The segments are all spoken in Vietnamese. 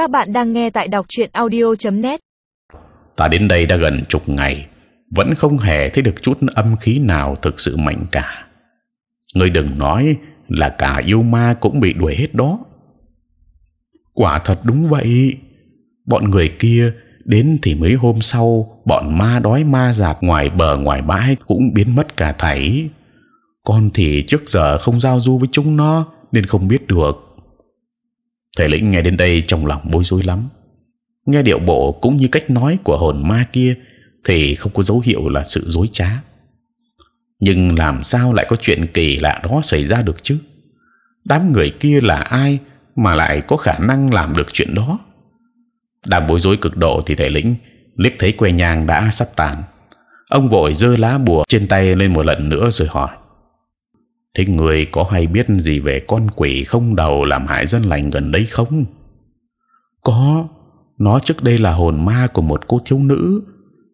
Các bạn đang nghe tại đọc truyện audio.net. Ta đến đây đã gần chục ngày, vẫn không hề thấy được chút âm khí nào thực sự mạnh cả. Ngươi đừng nói là cả yêu ma cũng bị đuổi hết đó. Quả thật đúng vậy. Bọn người kia đến thì mấy hôm sau, bọn ma đói ma giạt ngoài bờ ngoài bãi cũng biến mất cả thảy. Con thì trước giờ không giao du với chúng nó nên không biết được. Thầy lĩnh nghe đến đây trong lòng bối rối lắm. Nghe điệu bộ cũng như cách nói của hồn ma kia thì không có dấu hiệu là sự dối trá. Nhưng làm sao lại có chuyện kỳ lạ đó xảy ra được chứ? Đám người kia là ai mà lại có khả năng làm được chuyện đó? Đang bối rối cực độ thì thầy lĩnh liếc thấy que nhang đã sắp tàn. Ông vội giơ lá bùa trên tay lên một lần nữa rồi hỏi: thế người có hay biết gì về con quỷ không đầu làm hại dân lành gần đây không? Có, nó trước đây là hồn ma của một cô thiếu nữ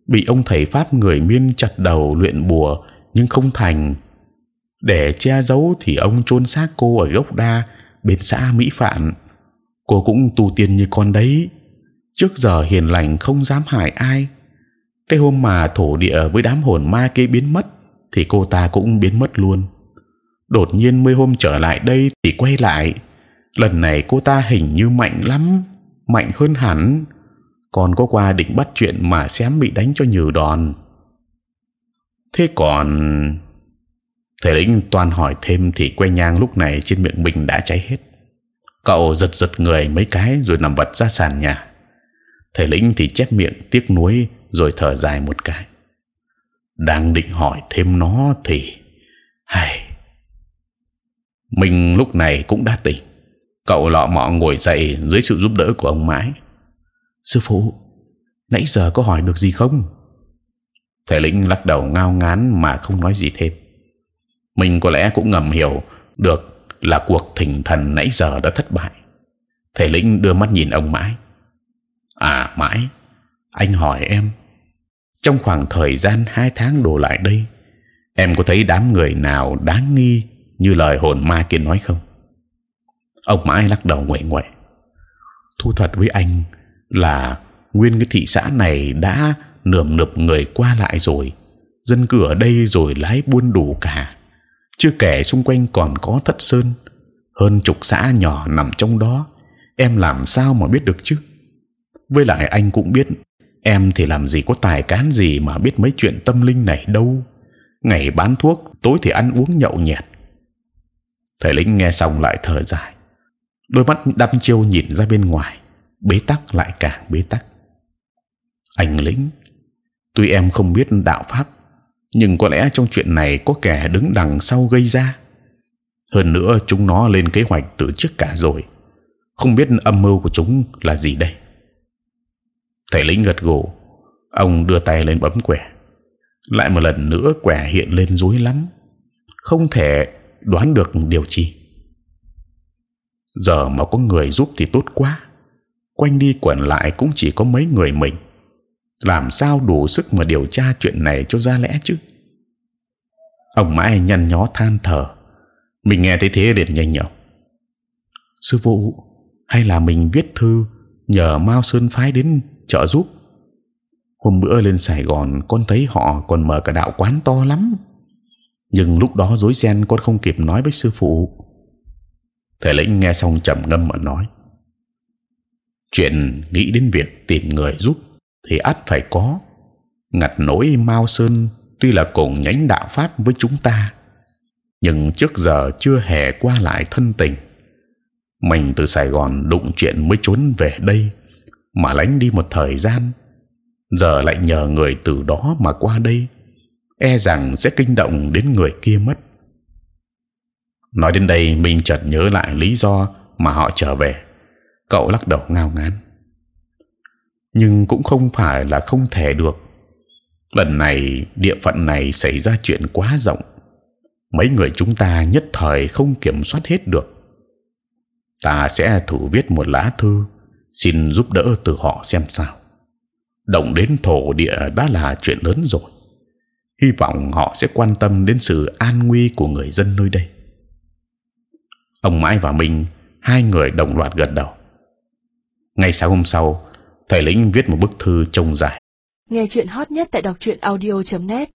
bị ông thầy pháp người miên chặt đầu luyện bùa nhưng không thành. Để che giấu thì ông chôn xác cô ở gốc đa bên xã Mỹ Phạn. Cô cũng tu tiên như con đấy. Trước giờ hiền lành không dám hại ai. Cái hôm mà thổ địa với đám hồn ma kia biến mất thì cô ta cũng biến mất luôn đột nhiên mấy hôm trở lại đây thì quay lại. Lần này cô ta hình như mạnh lắm, mạnh hơn hẳn. Còn có qua định bắt chuyện mà xém bị đánh cho nhiều đòn. Thế còn, thầy lĩnh toàn hỏi thêm thì que nhang lúc này trên miệng mình đã cháy hết. Cậu giật giật người mấy cái rồi nằm vật ra sàn nhà. Thầy lĩnh thì chép miệng tiếc nuối rồi thở dài một cái. Đang định hỏi thêm nó thì hay mình lúc này cũng đã tỉnh. Cậu lọ mọ ngồi dậy dưới sự giúp đỡ của ông mãi. Sư phụ, nãy giờ có hỏi được gì không? Thầy lĩnh lắc đầu ngao ngán mà không nói gì thêm. Mình có lẽ cũng ngầm hiểu được là cuộc thỉnh thần nãy giờ đã thất bại. Thầy lĩnh đưa mắt nhìn ông mãi. À mãi, anh hỏi em, trong khoảng thời gian hai tháng đổ lại đây, em có thấy đám người nào đáng nghi như lời hồn ma kia nói không? Ông mãi lắc đầu nguệ nguệ. Thu thật với anh là nguyên cái thị xã này đã nườm nượp người qua lại rồi, dân cư ở đây rồi lái buôn đủ cả. Chưa kể xung quanh còn có thất sơn, hơn chục xã nhỏ nằm trong đó. Em làm sao mà biết được chứ? Với lại anh cũng biết, em thì làm gì có tài cán gì mà biết mấy chuyện tâm linh này đâu. Ngày bán thuốc, tối thì ăn uống nhậu nhẹt, thầy lĩnh nghe xong lại thở dài. Đôi mắt đăm chiêu nhìn ra bên ngoài, bế tắc lại càng bế tắc. Anh lĩnh, tuy em không biết đạo pháp, nhưng có lẽ trong chuyện này có kẻ đứng đằng sau gây ra. Hơn nữa chúng nó lên kế hoạch từ trước cả rồi. Không biết âm mưu của chúng là gì đây? Thầy lĩnh gật gù, ông đưa tay lên bấm quẻ. Lại một lần nữa quẻ hiện lên rối lắm. Không thể đoán được điều chi? Giờ mà có người giúp thì tốt quá. Quanh đi quẩn lại cũng chỉ có mấy người mình. Làm sao đủ sức mà điều tra chuyện này cho ra lẽ chứ? Ông mãi nhăn nhó than thở. Mình nghe thấy thế liền nhanh nhở. sư phụ, hay là mình viết thư nhờ mao sơn phái đến trợ giúp? Hôm bữa lên sài gòn, con thấy họ còn mở cả đạo quán to lắm nhưng lúc đó rối ren con không kịp nói với sư phụ. Thầy lĩnh nghe xong trầm ngâm mà nói, chuyện nghĩ đến việc tìm người giúp thì ắt phải có. Ngặt nỗi mao sơn tuy là cùng nhánh đạo pháp với chúng ta, nhưng trước giờ chưa hề qua lại thân tình. Mình từ Sài Gòn đụng chuyện mới trốn về đây mà lánh đi một thời gian, giờ lại nhờ người từ đó mà qua đây e rằng sẽ kinh động đến người kia mất. Nói đến đây, mình chợt nhớ lại lý do mà họ trở về. Cậu lắc đầu ngao ngán. Nhưng cũng không phải là không thể được. Lần này địa phận này xảy ra chuyện quá rộng, mấy người chúng ta nhất thời không kiểm soát hết được. Ta sẽ thử viết một lá thư xin giúp đỡ từ họ xem sao. Động đến thổ địa đã là chuyện lớn rồi hy vọng họ sẽ quan tâm đến sự an nguy của người dân nơi đây. Ông mãi và mình hai người đồng loạt gật đầu. Ngày sáng hôm sau, thầy lĩnh viết một bức thư trông dài. Nghe chuyện hot nhất tại đọc truyện audio.net